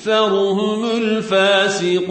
أكثرهم الفاسقون